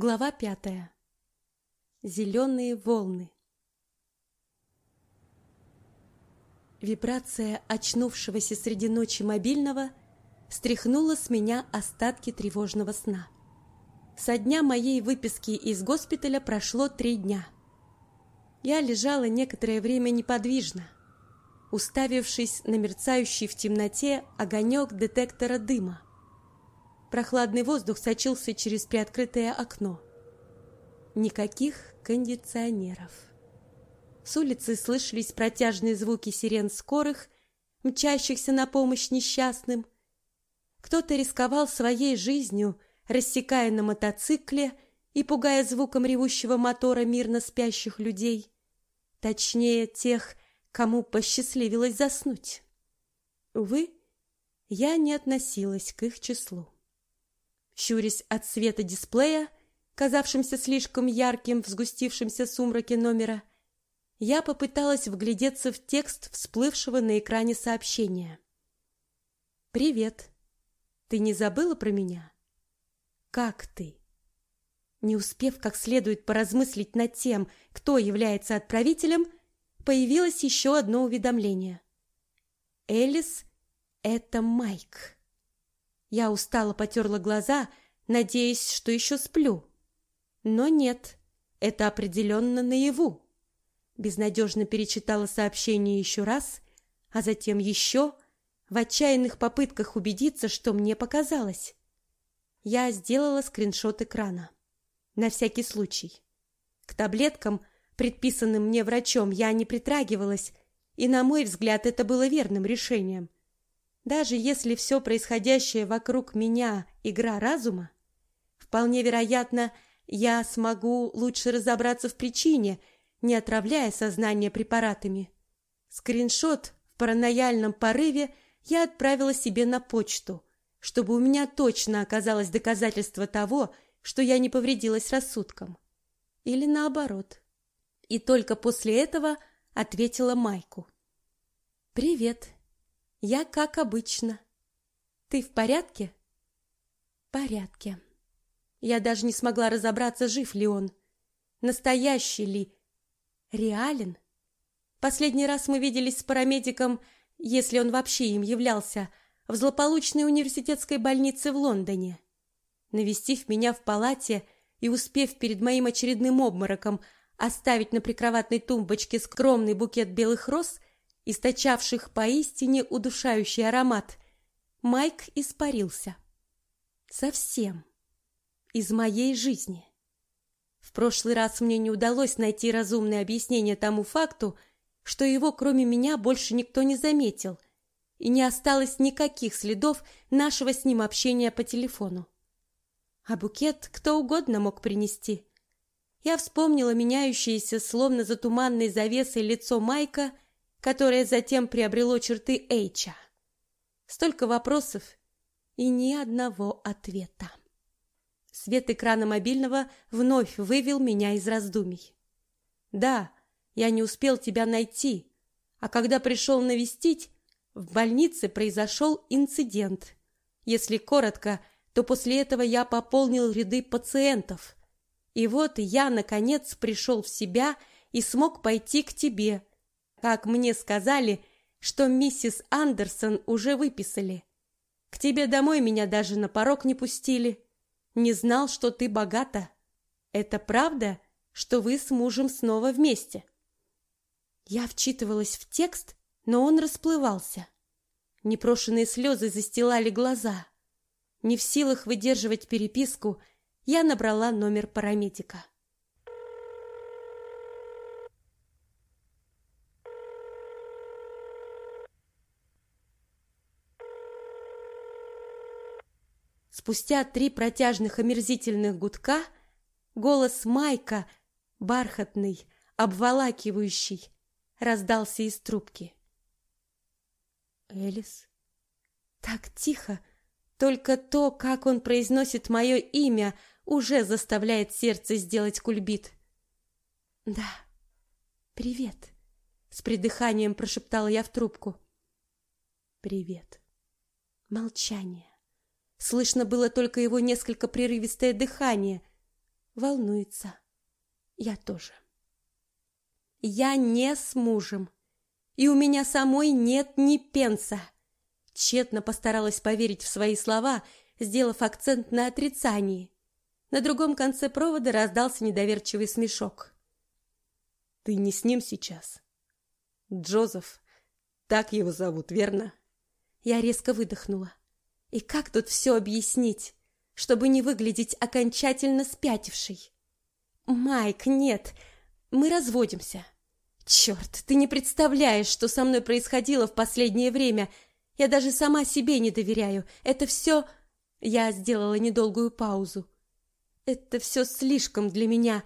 Глава пятая. Зеленые волны. Вибрация очнувшегося среди ночи мобильного стряхнула с меня остатки тревожного сна. Со дня моей выписки из госпиталя прошло три дня. Я лежала некоторое время неподвижно, уставившись на мерцающий в темноте огонек детектора дыма. Прохладный воздух сочился через приоткрытое окно. Никаких кондиционеров. С улицы слышались протяжные звуки сирен скорых, мчащихся на помощь несчастным. Кто-то рисковал своей жизнью, рассекая на мотоцикле и пугая звуком ревущего мотора мирно спящих людей. Точнее, тех, кому посчастливилось заснуть. Увы, я не относилась к их числу. Щурясь от света дисплея, казавшимся слишком ярким в сгустившемся сумраке номера, я попыталась вглядеться в текст всплывшего на экране сообщения. «Привет. Ты не забыла про меня? Как ты?» Не успев как следует поразмыслить над тем, кто является отправителем, появилось еще одно уведомление. «Элис — это Майк». Я устало потерла глаза, надеясь, что еще сплю. Но нет, это определенно наяву. Безнадежно перечитала сообщение еще раз, а затем еще, в отчаянных попытках убедиться, что мне показалось. Я сделала скриншот экрана. На всякий случай. К таблеткам, предписанным мне врачом, я не притрагивалась, и, на мой взгляд, это было верным решением. Даже если все происходящее вокруг меня игра разума, вполне вероятно, я смогу лучше разобраться в причине, не отравляя сознание препаратами. Скриншот в паранояльном порыве я отправила себе на почту, чтобы у меня точно оказалось доказательство того, что я не повредилась рассудком. Или наоборот. И только после этого ответила Майку. «Привет. Я как обычно. Ты в порядке? Порядке. Я даже не смогла разобраться, жив ли он, настоящий ли, реален. Последний раз мы виделись с парамедиком, если он вообще им являлся, в злополучной университетской больнице в Лондоне. Навестив меня в палате и успев перед моим очередным обмороком оставить на прикроватной тумбочке скромный букет белых роз, источавших поистине удушающий аромат, Майк испарился. Совсем. Из моей жизни. В прошлый раз мне не удалось найти разумное объяснение тому факту, что его, кроме меня, больше никто не заметил, и не осталось никаких следов нашего с ним общения по телефону. А букет кто угодно мог принести. Я вспомнила меняющееся, словно за туманной завесой, лицо Майка — которое затем приобрело черты Эйча. Столько вопросов и ни одного ответа. Свет экрана мобильного вновь вывел меня из раздумий. Да, я не успел тебя найти, а когда пришел навестить, в больнице произошел инцидент. Если коротко, то после этого я пополнил ряды пациентов. И вот я наконец пришел в себя и смог пойти к тебе, как мне сказали, что миссис Андерсон уже выписали. К тебе домой меня даже на порог не пустили. Не знал, что ты богата. Это правда, что вы с мужем снова вместе? Я вчитывалась в текст, но он расплывался. Непрошенные слезы застилали глаза. Не в силах выдерживать переписку, я набрала номер парамедика. Спустя три протяжных омерзительных гудка голос Майка, бархатный, обволакивающий, раздался из трубки. Элис. Так тихо, только то, как он произносит мое имя, уже заставляет сердце сделать кульбит. Да. Привет, с придыханием прошептала я в трубку. Привет. Молчание. Слышно было только его несколько прерывистое дыхание. волнуется. Я тоже. Я не с мужем, и у меня самой нет ни пенса. Тщетно постаралась поверить в свои слова, сделав акцент на отрицании. На другом конце провода раздался недоверчивый смешок. «Ты не с ним сейчас?» «Джозеф, так его зовут, верно?» Я резко выдохнула. «И как тут все объяснить, чтобы не выглядеть окончательно спятившей?» «Майк, нет, мы разводимся». «Черт, ты не представляешь, что со мной происходило в последнее время!» Я даже сама себе не доверяю. Это все...» Я сделала недолгую паузу. «Это все слишком для меня.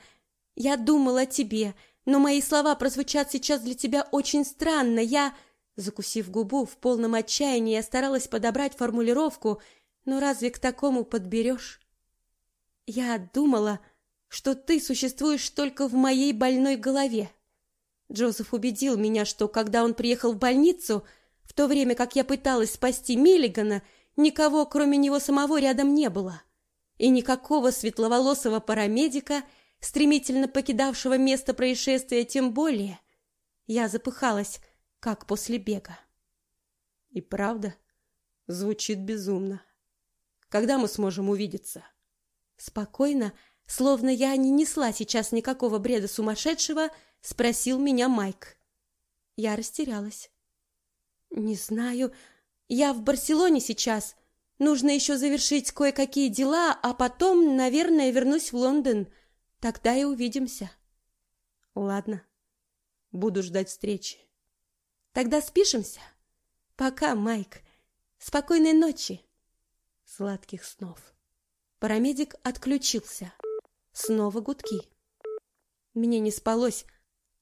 Я думала о тебе, но мои слова прозвучат сейчас для тебя очень странно. Я...» Закусив губу, в полном отчаянии я старалась подобрать формулировку, но разве к такому подберешь? «Я думала, что ты существуешь только в моей больной голове». Джозеф убедил меня, что когда он приехал в больницу, в то время как я пыталась спасти Миллигана, никого, кроме него самого, рядом не было. И никакого светловолосого парамедика, стремительно покидавшего место происшествия, тем более. Я запыхалась, как после бега. И правда, звучит безумно. Когда мы сможем увидеться? Спокойно, словно я не несла сейчас никакого бреда сумасшедшего, спросил меня Майк. Я растерялась. Не знаю. Я в Барселоне сейчас. Нужно еще завершить кое-какие дела, а потом, наверное, вернусь в Лондон. Тогда и увидимся. Ладно. Буду ждать встречи. Тогда спишемся. Пока, Майк. Спокойной ночи. Сладких снов. Парамедик отключился. Снова гудки. Мне не спалось,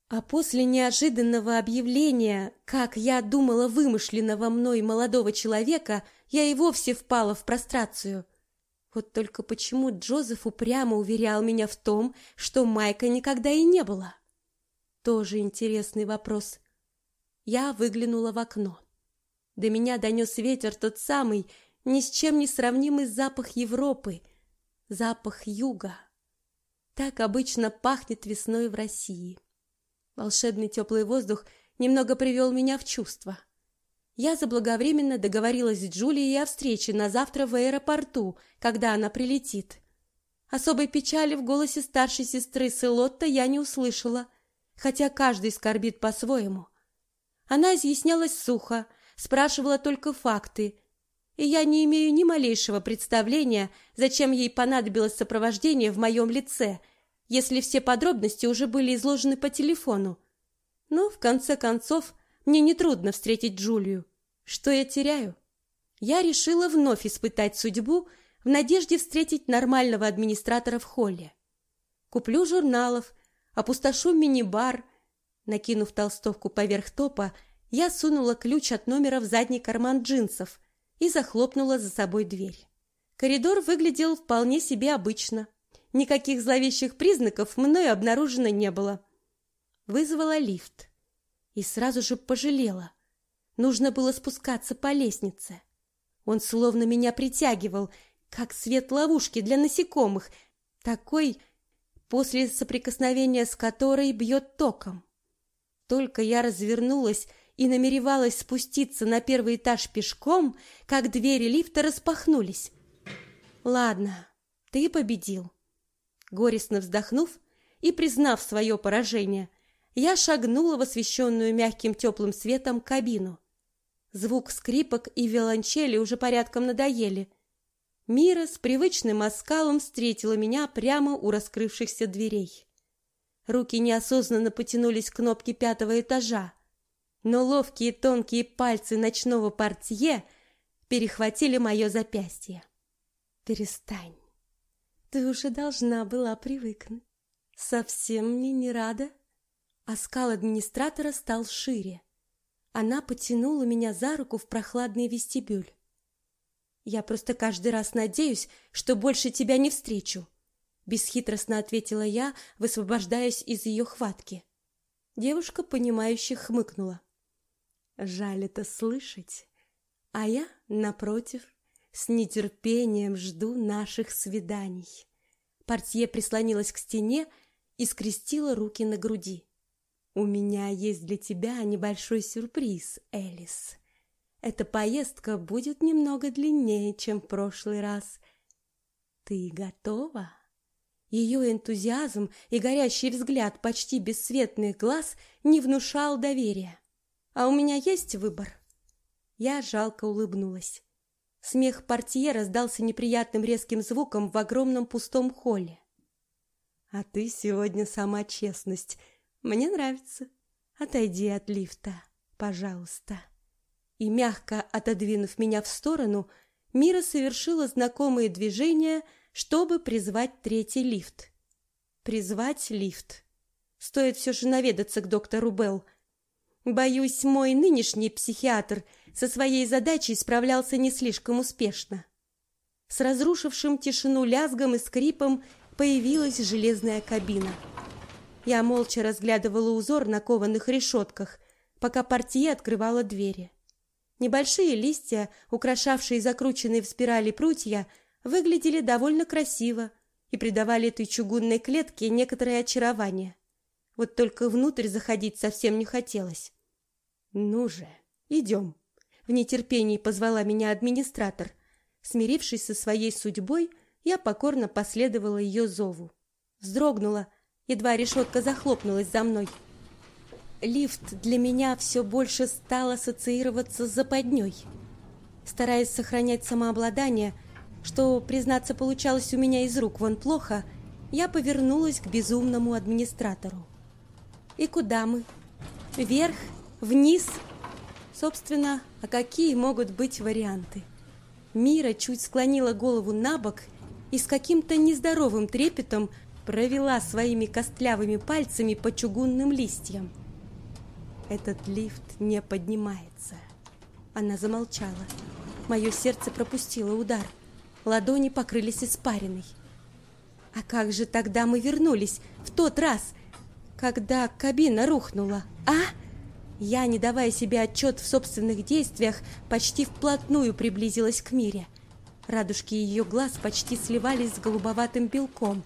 а после неожиданного объявления, как я думала, вымышленного мной молодого человека, я и вовсе впала в прострацию. Вот только почему Джозеф упрямо уверял меня в том, что Майка никогда и не было? Тоже интересный вопрос. Я выглянула в окно. До меня донес ветер тот самый, ни с чем не сравнимый запах Европы, запах юга. Так обычно пахнет весной в России. Волшебный теплый воздух немного привел меня в чувство. Я заблаговременно договорилась с Джулией о встрече на завтра в аэропорту, когда она прилетит. Особой печали в голосе старшей сестры Селотта я не услышала, хотя каждый скорбит по-своему. Она изъяснялась сухо, спрашивала только факты, и я не имею ни малейшего представления, зачем ей понадобилось сопровождение в моем лице – если все подробности уже были изложены по телефону. Но, в конце концов, мне нетрудно встретить Джулию. Что я теряю? Я решила вновь испытать судьбу в надежде встретить нормального администратора в холле. Куплю журналов, опустошу мини-бар. Накинув толстовку поверх топа, я сунула ключ от номера в задний карман джинсов и захлопнула за собой дверь. Коридор выглядел вполне себе обычно – Никаких зловещих признаков мною обнаружено не было. Вызвала лифт и сразу же пожалела. Нужно было спускаться по лестнице. Он словно меня притягивал, как свет ловушки для насекомых, такой, после соприкосновения с которой бьет током. Только я развернулась и намеревалась спуститься на первый этаж пешком, как двери лифта распахнулись. Ладно, ты победил. Горестно вздохнув и признав свое поражение, я шагнула в освещенную мягким теплым светом кабину. Звук скрипок и виолончели уже порядком надоели. Мира с привычным оскалом встретила меня прямо у раскрывшихся дверей. Руки неосознанно потянулись к кнопке пятого этажа, но ловкие тонкие пальцы ночного портье перехватили мое запястье. «Перестань!» Ты уже должна была привыкнуть. Совсем мне не рада. Оскал администратора стал шире. Она потянула меня за руку в прохладный вестибюль. Я просто каждый раз надеюсь, что больше тебя не встречу, бесхитростно ответила я, высвобождаясь из ее хватки. Девушка понимающе хмыкнула. Жаль это слышать, а я напротив с нетерпением жду наших свиданий. Портье прислонилась к стене и скрестила руки на груди. «У меня есть для тебя небольшой сюрприз, Элис. Эта поездка будет немного длиннее, чем в прошлый раз. Ты готова?» Ее энтузиазм и горящий взгляд почти бесцветных глаз не внушал доверия. «А у меня есть выбор?» Я жалко улыбнулась. Смех портье раздался неприятным резким звуком в огромном пустом холле. «А ты сегодня сама честность. Мне нравится. Отойди от лифта, пожалуйста». И мягко отодвинув меня в сторону, Мира совершила знакомые движения, чтобы призвать третий лифт. Призвать лифт. Стоит все же наведаться к доктору Белл. Боюсь, мой нынешний психиатр со своей задачей справлялся не слишком успешно. С разрушившим тишину лязгом и скрипом появилась железная кабина. Я молча разглядывала узор на кованых решетках, пока портье открывала двери. Небольшие листья, украшавшие закрученные в спирали прутья, выглядели довольно красиво и придавали этой чугунной клетке некоторое очарование. Вот только внутрь заходить совсем не хотелось. «Ну же, идем!» В нетерпении позвала меня администратор. Смирившись со своей судьбой, я покорно последовала ее зову. Вздрогнула, едва решетка захлопнулась за мной. Лифт для меня все больше стал ассоциироваться с западней. Стараясь сохранять самообладание, что, признаться, получалось у меня из рук вон плохо, я повернулась к безумному администратору. И куда мы? Вверх? Вниз? Собственно, а какие могут быть варианты? Мира чуть склонила голову на бок и с каким-то нездоровым трепетом провела своими костлявыми пальцами по чугунным листьям. Этот лифт не поднимается. Она замолчала. Мое сердце пропустило удар. Ладони покрылись испариной. А как же тогда мы вернулись в тот раз, когда кабина рухнула, а? Я, не давая себе отчет в собственных действиях, почти вплотную приблизилась к Мире. Радужки ее глаз почти сливались с голубоватым белком.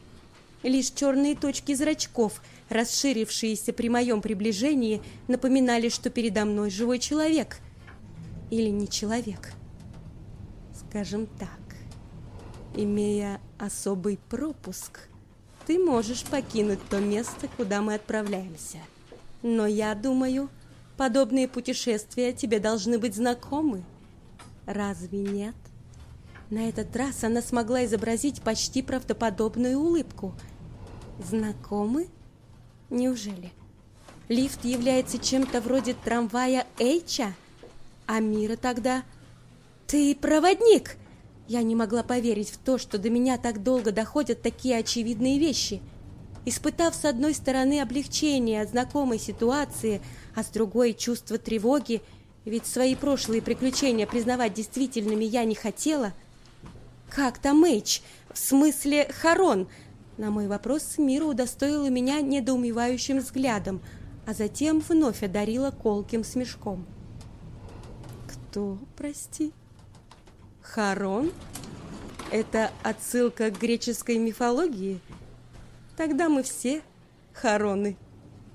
Лишь черные точки зрачков, расширившиеся при моем приближении, напоминали, что передо мной живой человек. Или не человек. Скажем так, имея особый пропуск – ты можешь покинуть то место, куда мы отправляемся. Но я думаю, подобные путешествия тебе должны быть знакомы. Разве нет? На этот раз она смогла изобразить почти правдоподобную улыбку. Знакомы? Неужели? Лифт является чем-то вроде трамвая Эйча? А Мира тогда... Ты проводник! Я не могла поверить в то, что до меня так долго доходят такие очевидные вещи. Испытав с одной стороны облегчение от знакомой ситуации, а с другой чувство тревоги, ведь свои прошлые приключения признавать действительными я не хотела. Как там Мэйч? В смысле Харон? На мой вопрос Мира удостоила меня недоумевающим взглядом, а затем вновь одарила колким смешком. Кто, прости? Харон? Это отсылка к греческой мифологии? Тогда мы все Хароны.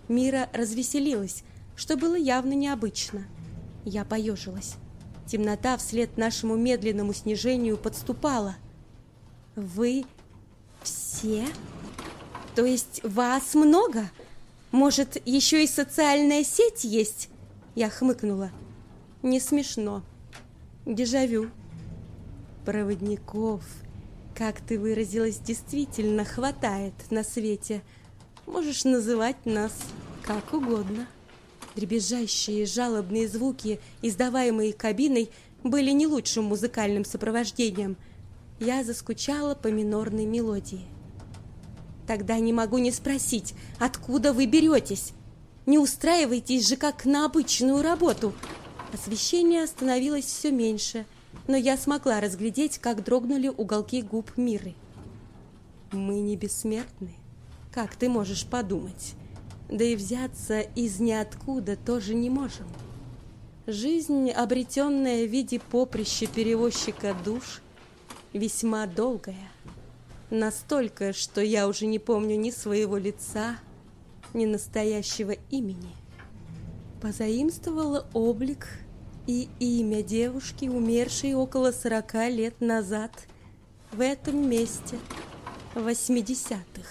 Мира развеселилась, что было явно необычно. Я поежилась. Темнота вслед нашему медленному снижению подступала. Вы все? То есть вас много? Может, еще и социальная сеть есть? Я хмыкнула. Не смешно. Дежавю проводников, как ты выразилась, действительно хватает на свете. Можешь называть нас как угодно. Дребезжащие жалобные звуки, издаваемые кабиной, были не лучшим музыкальным сопровождением. Я заскучала по минорной мелодии. Тогда не могу не спросить, откуда вы беретесь? Не устраивайтесь же как на обычную работу. Освещение становилось все меньше — но я смогла разглядеть, как дрогнули уголки губ Миры. Мы не бессмертны, как ты можешь подумать. Да и взяться из ниоткуда тоже не можем. Жизнь, обретенная в виде поприща перевозчика душ, весьма долгая. Настолько, что я уже не помню ни своего лица, ни настоящего имени. Позаимствовала облик и имя девушки, умершей около сорока лет назад в этом месте, в 80-х.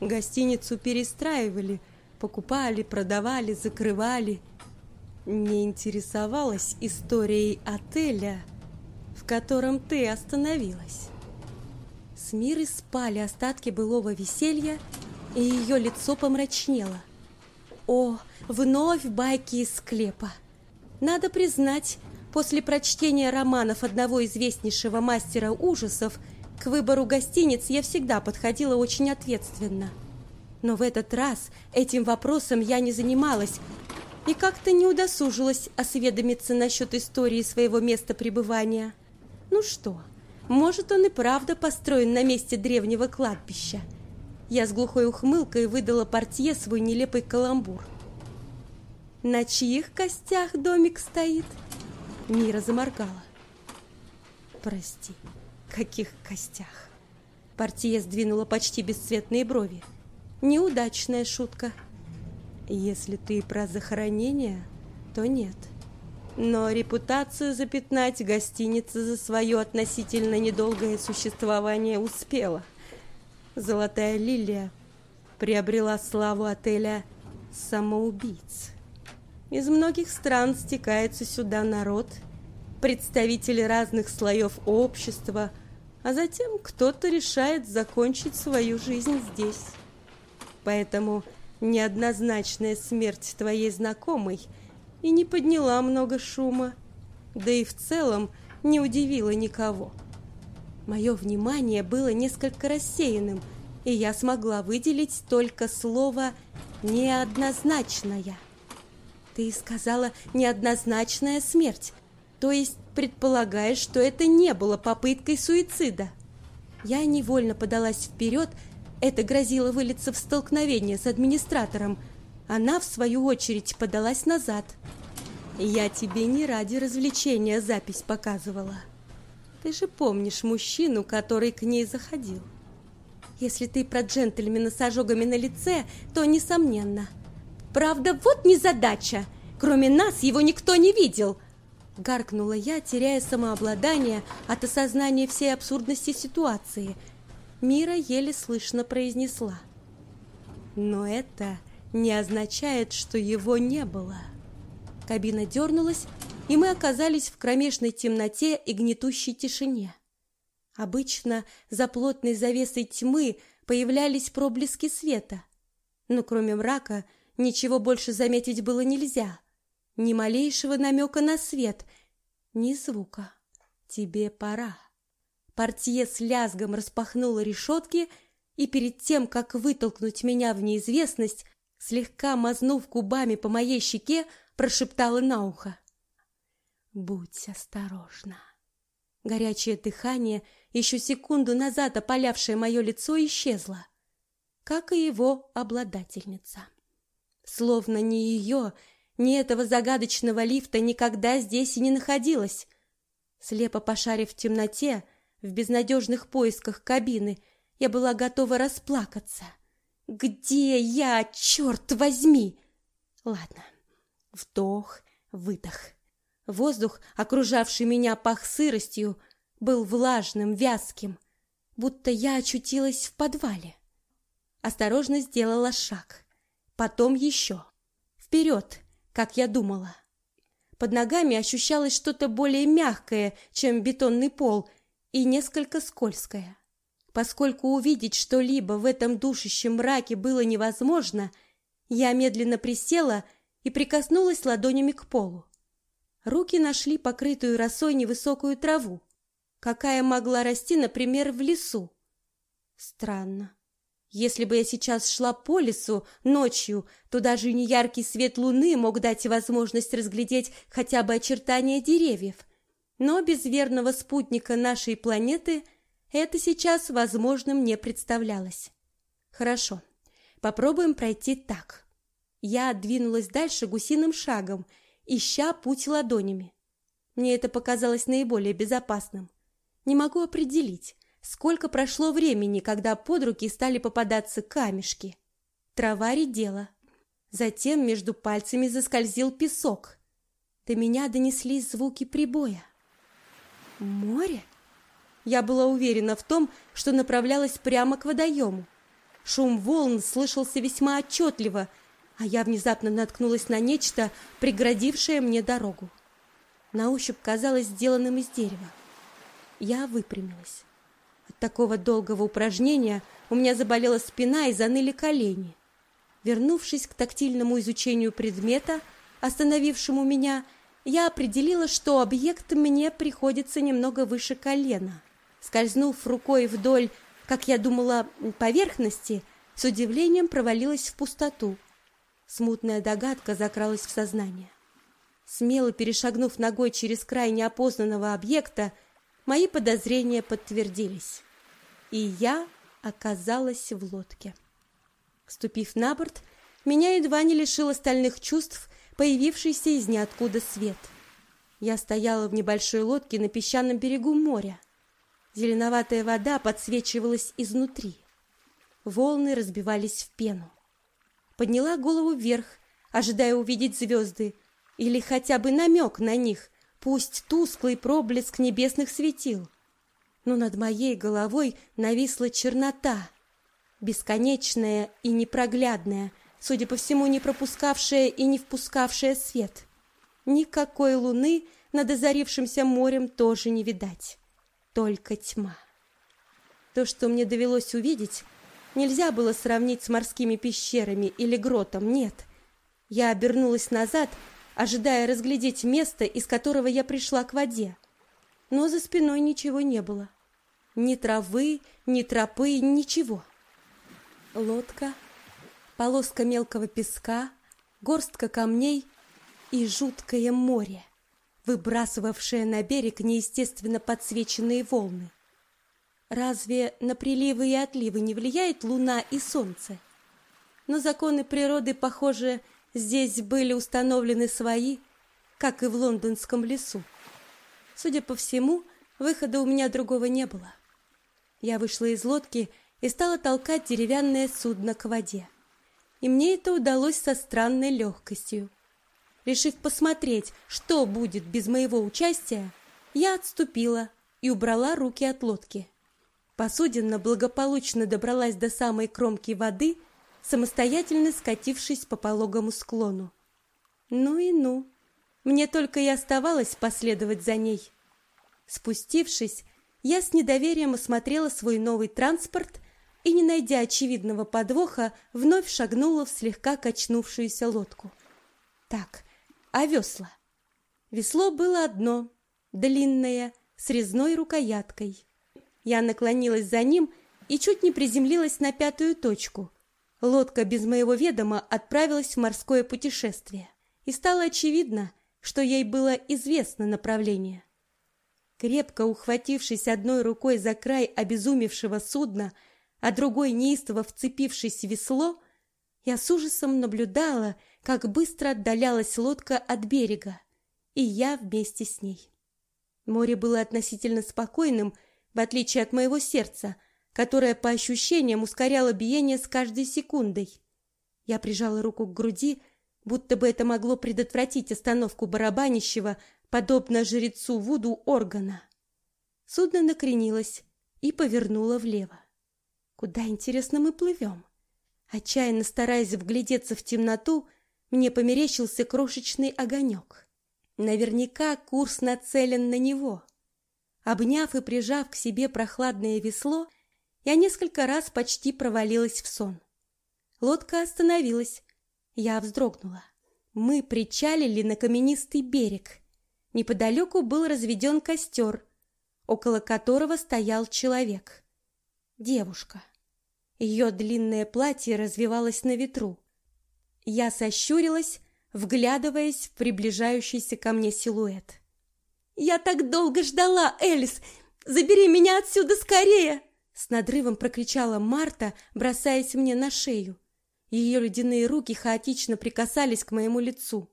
Гостиницу перестраивали, покупали, продавали, закрывали. Не интересовалась историей отеля, в котором ты остановилась. С Мирой спали остатки былого веселья, и ее лицо помрачнело. О, вновь байки из склепа. Надо признать, после прочтения романов одного известнейшего мастера ужасов к выбору гостиниц я всегда подходила очень ответственно. Но в этот раз этим вопросом я не занималась и как-то не удосужилась осведомиться насчет истории своего места пребывания. Ну что, может, он и правда построен на месте древнего кладбища. Я с глухой ухмылкой выдала портье свой нелепый каламбур. На чьих костях домик стоит? Мира заморгала. Прости, каких костях? Портье сдвинула почти бесцветные брови. Неудачная шутка. Если ты про захоронение, то нет. Но репутацию запятнать гостиница за свое относительно недолгое существование успела. Золотая лилия приобрела славу отеля самоубийц. Из многих стран стекается сюда народ, представители разных слоев общества, а затем кто-то решает закончить свою жизнь здесь. Поэтому неоднозначная смерть твоей знакомой – и не подняла много шума, да и в целом не удивила никого. Мое внимание было несколько рассеянным, и я смогла выделить только слово «неоднозначная». Ты сказала «неоднозначная смерть», то есть предполагаешь, что это не было попыткой суицида. Я невольно подалась вперед, это грозило вылиться в столкновение с администратором – она, в свою очередь, подалась назад. «Я тебе не ради развлечения запись показывала. Ты же помнишь мужчину, который к ней заходил. Если ты про джентльмена с ожогами на лице, то несомненно. Правда, вот незадача. Кроме нас его никто не видел». Гаркнула я, теряя самообладание от осознания всей абсурдности ситуации. Мира еле слышно произнесла. «Но это не означает, что его не было. Кабина дернулась, и мы оказались в кромешной темноте и гнетущей тишине. Обычно за плотной завесой тьмы появлялись проблески света, но кроме мрака ничего больше заметить было нельзя. Ни малейшего намека на свет, ни звука. Тебе пора. Портье с лязгом распахнула решетки, и перед тем, как вытолкнуть меня в неизвестность, слегка мазнув губами по моей щеке, прошептала на ухо. «Будь осторожна». Горячее дыхание, еще секунду назад опалявшее мое лицо, исчезло, как и его обладательница. Словно ни ее, ни этого загадочного лифта никогда здесь и не находилось. Слепо пошарив в темноте, в безнадежных поисках кабины, я была готова расплакаться. Где я, черт возьми? Ладно. Вдох, выдох. Воздух, окружавший меня пах сыростью, был влажным, вязким, будто я очутилась в подвале. Осторожно сделала шаг, потом еще. Вперед, как я думала. Под ногами ощущалось что-то более мягкое, чем бетонный пол, и несколько скользкое. Поскольку увидеть что-либо в этом душащем мраке было невозможно, я медленно присела и прикоснулась ладонями к полу. Руки нашли покрытую росой невысокую траву, какая могла расти, например, в лесу. Странно. Если бы я сейчас шла по лесу ночью, то даже неяркий свет луны мог дать возможность разглядеть хотя бы очертания деревьев. Но без верного спутника нашей планеты – это сейчас возможным не представлялось. Хорошо, попробуем пройти так. Я двинулась дальше гусиным шагом, ища путь ладонями. Мне это показалось наиболее безопасным. Не могу определить, сколько прошло времени, когда под руки стали попадаться камешки. Трава редела. Затем между пальцами заскользил песок. До меня донеслись звуки прибоя. Море? Я была уверена в том, что направлялась прямо к водоему. Шум волн слышался весьма отчетливо, а я внезапно наткнулась на нечто, преградившее мне дорогу. На ощупь казалось сделанным из дерева. Я выпрямилась. Такого долгого упражнения у меня заболела спина и заныли колени. Вернувшись к тактильному изучению предмета, остановившему меня, я определила, что объект мне приходится немного выше колена. Скользнув рукой вдоль, как я думала, поверхности, с удивлением провалилась в пустоту. Смутная догадка закралась в сознание. Смело перешагнув ногой через край неопознанного объекта, мои подозрения подтвердились. И я оказалась в лодке. Ступив на борт, меня едва не лишил остальных чувств, появившийся из ниоткуда свет. Я стояла в небольшой лодке на песчаном берегу моря. Зеленоватая вода подсвечивалась изнутри. Волны разбивались в пену. Подняла голову вверх, ожидая увидеть звезды или хотя бы намек на них, пусть тусклый проблеск небесных светил. Но над моей головой нависла чернота — бесконечная и непроглядная, судя по всему, не пропускавшая и не впускавшая свет. Никакой луны над озарившимся морем тоже не видать. Только тьма. То, что мне довелось увидеть, нельзя было сравнить с морскими пещерами или гротом, нет. Я обернулась назад, ожидая разглядеть место, из которого я пришла к воде. Но за спиной ничего не было. Ни травы, ни тропы, ничего лодка, полоска мелкого песка, горстка камней и жуткое море, выбрасывавшее на берег неестественно подсвеченные волны. Разве на приливы и отливы не влияет луна и солнце? Но законы природы, похоже, здесь были установлены свои, как и в лондонском лесу. Судя по всему, выхода у меня другого не было. Я вышла из лодки и стала толкать деревянное судно к воде. И мне это удалось со странной легкостью. Решив посмотреть, что будет без моего участия, я отступила и убрала руки от лодки. Посудина благополучно добралась до самой кромки воды, самостоятельно скатившись по пологому склону. Ну и ну, мне только и оставалось последовать за ней. Спустившись, я с недоверием осмотрела свой новый транспорт и, не найдя очевидного подвоха, вновь шагнула в слегка качнувшуюся лодку. Так, а весла? Весло было одно, длинное, с резной рукояткой. Я наклонилась за ним и чуть не приземлилась на пятую точку. Лодка без моего ведома отправилась в морское путешествие, и стало очевидно, что ей было известно направление. Крепко ухватившись одной рукой за край обезумевшего судна, а другой неистово вцепившись в весло, я с ужасом наблюдала, как быстро отдалялась лодка от берега, и я вместе с ней. Море было относительно спокойным, в отличие от моего сердца, которое по ощущениям ускоряло биение с каждой секундой. Я прижала руку к груди, будто бы это могло предотвратить остановку барабанящего, подобно жрецу Вуду органа. Судно накренилось и повернуло влево. Куда, интересно, мы плывем? Отчаянно стараясь вглядеться в темноту, мне померещился крошечный огонек. Наверняка курс нацелен на него. Обняв и прижав к себе прохладное весло, я несколько раз почти провалилась в сон. Лодка остановилась. Я вздрогнула. Мы причалили на каменистый берег. Неподалеку был разведен костер, около которого стоял человек. Девушка. Ее длинное платье развивалось на ветру. Я сощурилась, вглядываясь в приближающийся ко мне силуэт. «Я так долго ждала, Элис! Забери меня отсюда скорее!» С надрывом прокричала Марта, бросаясь мне на шею. Ее ледяные руки хаотично прикасались к моему лицу.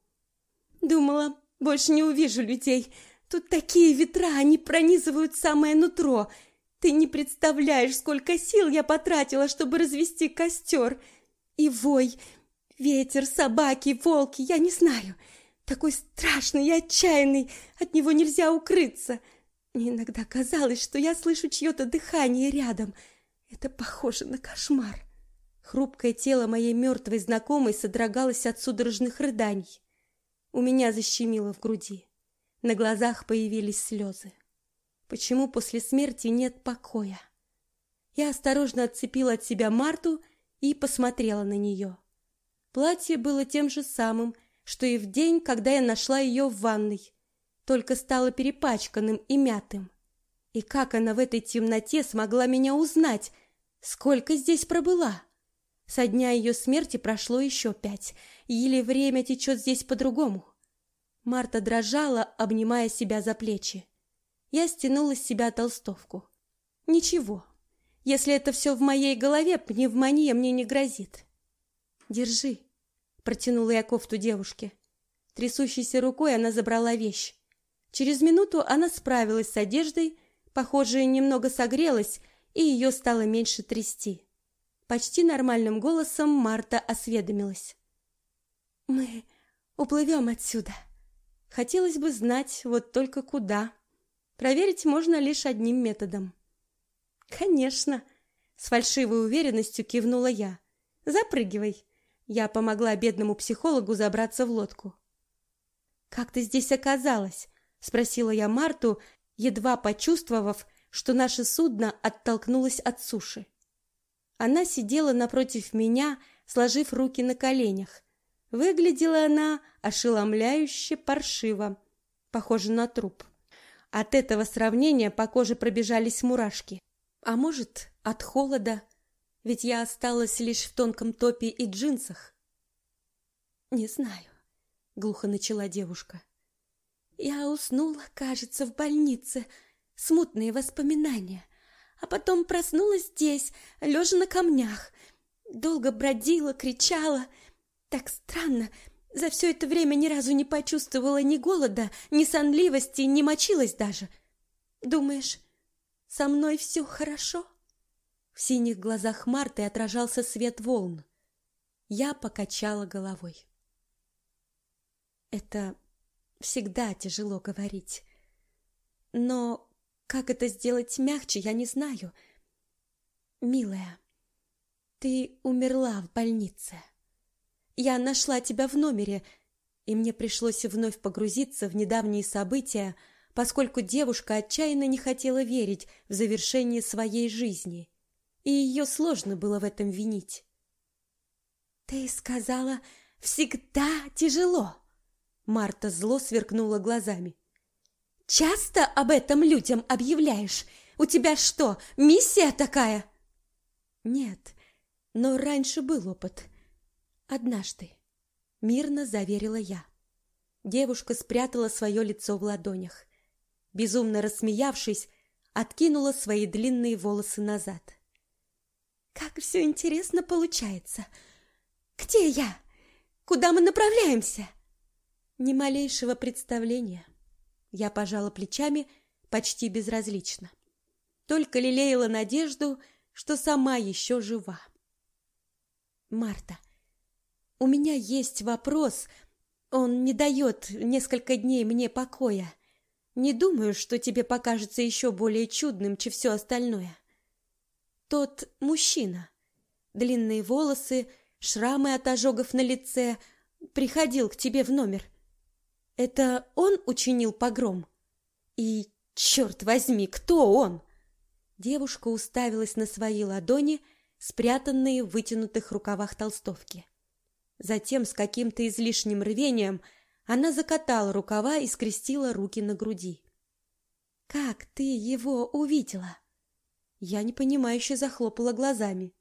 «Думала, больше не увижу людей. Тут такие ветра, они пронизывают самое нутро. Ты не представляешь, сколько сил я потратила, чтобы развести костер. И вой, ветер, собаки, волки, я не знаю. Такой страшный и отчаянный, от него нельзя укрыться. Мне иногда казалось, что я слышу чье-то дыхание рядом. Это похоже на кошмар. Хрупкое тело моей мертвой знакомой содрогалось от судорожных рыданий. У меня защемило в груди. На глазах появились слезы. Почему после смерти нет покоя? Я осторожно отцепила от себя Марту и посмотрела на нее. Платье было тем же самым, что и в день, когда я нашла ее в ванной, только стало перепачканным и мятым. И как она в этой темноте смогла меня узнать? Сколько здесь пробыла? Со дня ее смерти прошло еще пять, или время течет здесь по-другому. Марта дрожала, обнимая себя за плечи. Я стянула с себя толстовку. Ничего, если это все в моей голове, пневмония мне не грозит. Держи, протянула я кофту девушке. Трясущейся рукой она забрала вещь. Через минуту она справилась с одеждой, похоже, немного согрелась, и ее стало меньше трясти. Почти нормальным голосом Марта осведомилась. «Мы уплывем отсюда. Хотелось бы знать, вот только куда. Проверить можно лишь одним методом». «Конечно!» — с фальшивой уверенностью кивнула я. «Запрыгивай!» Я помогла бедному психологу забраться в лодку. «Как ты здесь оказалась?» — спросила я Марту, едва почувствовав, что наше судно оттолкнулось от суши. Она сидела напротив меня, сложив руки на коленях. Выглядела она ошеломляюще паршиво, похоже на труп. От этого сравнения по коже пробежались мурашки. А может, от холода, ведь я осталась лишь в тонком топе и джинсах. Не знаю, глухо начала девушка. Я уснула, кажется, в больнице. Смутные воспоминания а потом проснулась здесь, лежа на камнях. Долго бродила, кричала. Так странно, за все это время ни разу не почувствовала ни голода, ни сонливости, не мочилась даже. Думаешь, со мной все хорошо? В синих глазах Марты отражался свет волн. Я покачала головой. Это всегда тяжело говорить. Но как это сделать мягче, я не знаю. Милая, ты умерла в больнице. Я нашла тебя в номере, и мне пришлось вновь погрузиться в недавние события, поскольку девушка отчаянно не хотела верить в завершение своей жизни, и ее сложно было в этом винить. Ты сказала, всегда тяжело. Марта зло сверкнула глазами. Часто об этом людям объявляешь? У тебя что, миссия такая? Нет, но раньше был опыт. Однажды, мирно заверила я. Девушка спрятала свое лицо в ладонях. Безумно рассмеявшись, откинула свои длинные волосы назад. Как все интересно получается. Где я? Куда мы направляемся? Ни малейшего представления. Я пожала плечами почти безразлично. Только лелеяла надежду, что сама еще жива. Марта, у меня есть вопрос. Он не дает несколько дней мне покоя. Не думаю, что тебе покажется еще более чудным, чем все остальное. Тот мужчина, длинные волосы, шрамы от ожогов на лице, приходил к тебе в номер — это он учинил погром? И, черт возьми, кто он? Девушка уставилась на свои ладони, спрятанные в вытянутых рукавах толстовки. Затем с каким-то излишним рвением она закатала рукава и скрестила руки на груди. Как ты его увидела? Я непонимающе захлопала глазами.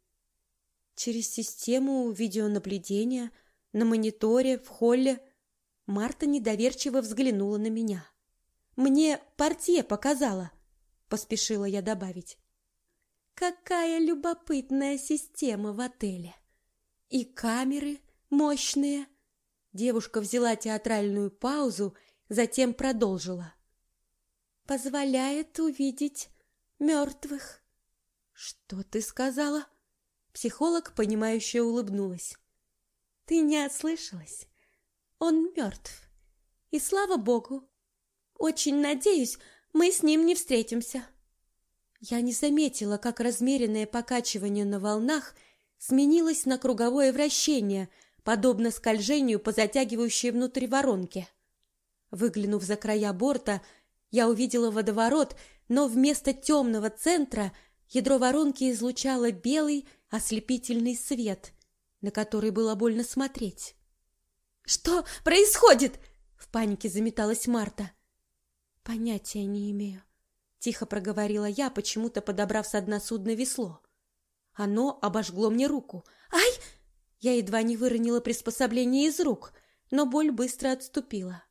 Через систему видеонаблюдения на мониторе в холле Марта недоверчиво взглянула на меня. Мне портье показала, поспешила я добавить. Какая любопытная система в отеле. И камеры мощные. Девушка взяла театральную паузу, затем продолжила. Позволяет увидеть мертвых. Что ты сказала? Психолог, понимающе улыбнулась. Ты не ослышалась. Он мертв. И слава богу. Очень надеюсь, мы с ним не встретимся. Я не заметила, как размеренное покачивание на волнах сменилось на круговое вращение, подобно скольжению по затягивающей внутрь воронке. Выглянув за края борта, я увидела водоворот, но вместо темного центра ядро воронки излучало белый ослепительный свет, на который было больно смотреть. «Что происходит?» — в панике заметалась Марта. «Понятия не имею», — тихо проговорила я, почему-то подобрав с дна судна весло. Оно обожгло мне руку. «Ай!» Я едва не выронила приспособление из рук, но боль быстро отступила.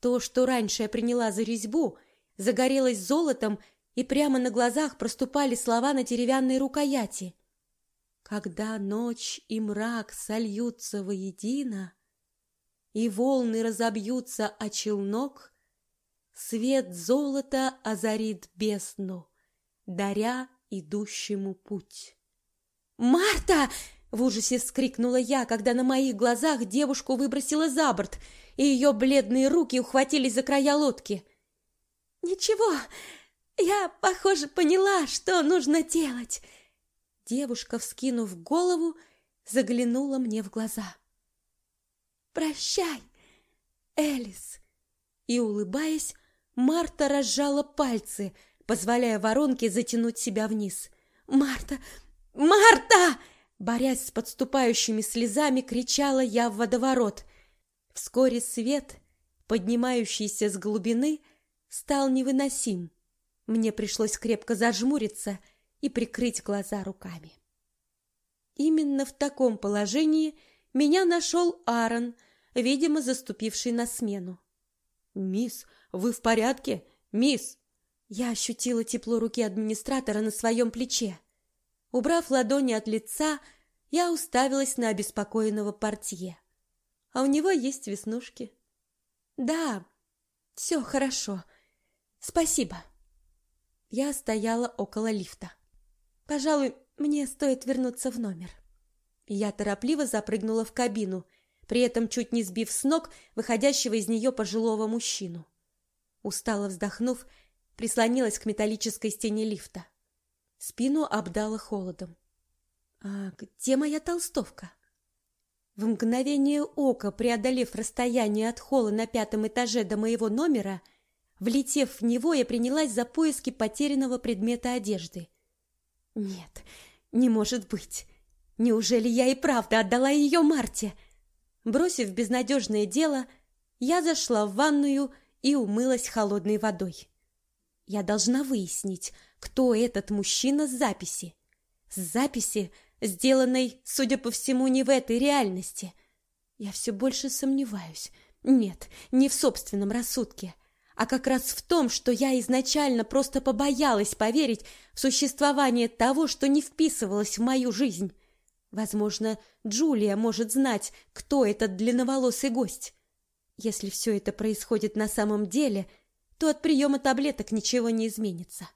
То, что раньше я приняла за резьбу, загорелось золотом, и прямо на глазах проступали слова на деревянной рукояти. Когда ночь и мрак сольются воедино, и волны разобьются о челнок, свет золота озарит бездну, даря идущему путь. «Марта!» — в ужасе вскрикнула я, когда на моих глазах девушку выбросила за борт, и ее бледные руки ухватились за края лодки. «Ничего, я, похоже, поняла, что нужно делать. Девушка, вскинув голову, заглянула мне в глаза. «Прощай, Элис!» И, улыбаясь, Марта разжала пальцы, позволяя воронке затянуть себя вниз. «Марта! Марта!» Борясь с подступающими слезами, кричала я в водоворот. Вскоре свет, поднимающийся с глубины, стал невыносим. Мне пришлось крепко зажмуриться — и прикрыть глаза руками. Именно в таком положении меня нашел Аарон, видимо, заступивший на смену. «Мисс, вы в порядке? Мисс!» Я ощутила тепло руки администратора на своем плече. Убрав ладони от лица, я уставилась на обеспокоенного портье. А у него есть веснушки. «Да, все хорошо. Спасибо». Я стояла около лифта. Пожалуй, мне стоит вернуться в номер. Я торопливо запрыгнула в кабину, при этом чуть не сбив с ног выходящего из нее пожилого мужчину. Устало вздохнув, прислонилась к металлической стене лифта. Спину обдала холодом. А где моя толстовка? В мгновение ока, преодолев расстояние от холла на пятом этаже до моего номера, влетев в него, я принялась за поиски потерянного предмета одежды. Нет, не может быть. Неужели я и правда отдала ее Марте? Бросив безнадежное дело, я зашла в ванную и умылась холодной водой. Я должна выяснить, кто этот мужчина с записи. С записи, сделанной, судя по всему, не в этой реальности. Я все больше сомневаюсь. Нет, не в собственном рассудке — а как раз в том, что я изначально просто побоялась поверить в существование того, что не вписывалось в мою жизнь. Возможно, Джулия может знать, кто этот длинноволосый гость. Если все это происходит на самом деле, то от приема таблеток ничего не изменится.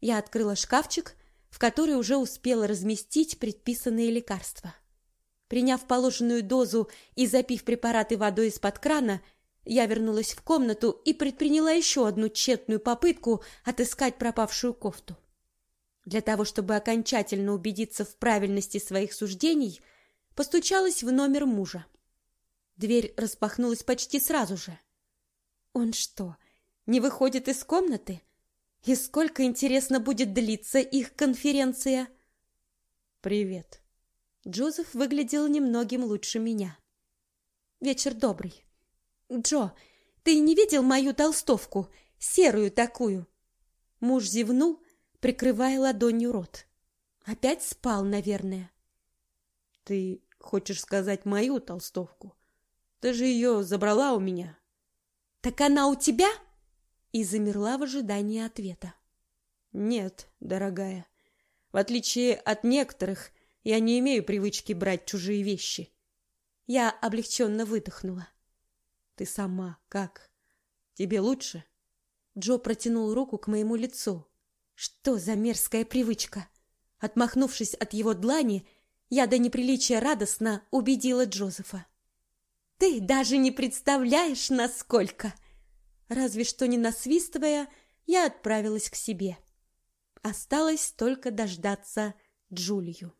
Я открыла шкафчик, в который уже успела разместить предписанные лекарства. Приняв положенную дозу и запив препараты водой из-под крана, я вернулась в комнату и предприняла еще одну тщетную попытку отыскать пропавшую кофту. Для того, чтобы окончательно убедиться в правильности своих суждений, постучалась в номер мужа. Дверь распахнулась почти сразу же. Он что, не выходит из комнаты? И сколько, интересно, будет длиться их конференция? Привет. Джозеф выглядел немногим лучше меня. Вечер добрый. Джо, ты не видел мою толстовку, серую такую? Муж зевнул, прикрывая ладонью рот. Опять спал, наверное. Ты хочешь сказать мою толстовку? Ты же ее забрала у меня. Так она у тебя? И замерла в ожидании ответа. Нет, дорогая. В отличие от некоторых, я не имею привычки брать чужие вещи. Я облегченно выдохнула. Ты сама как? Тебе лучше? Джо протянул руку к моему лицу. Что за мерзкая привычка? Отмахнувшись от его длани, я до неприличия радостно убедила Джозефа. «Ты даже не представляешь, насколько!» Разве что не насвистывая, я отправилась к себе. Осталось только дождаться Джулию.